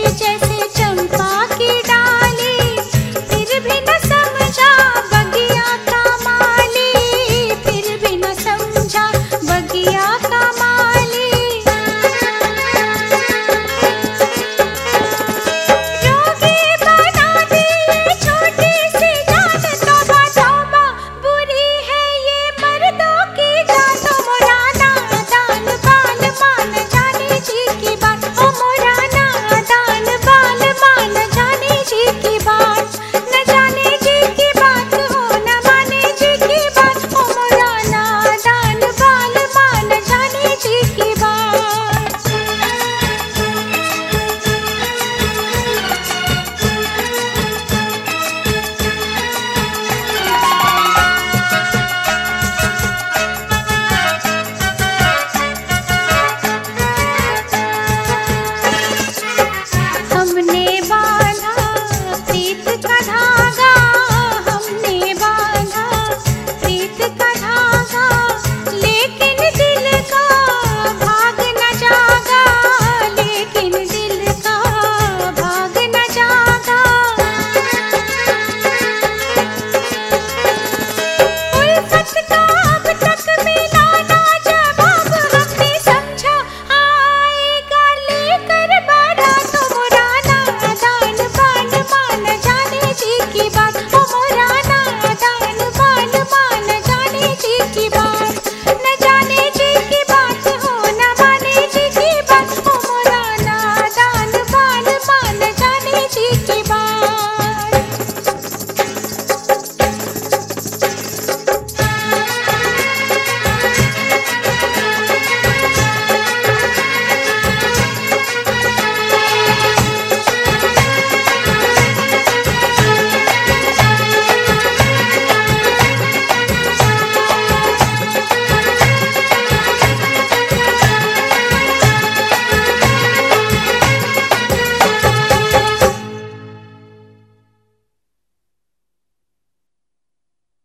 जैसे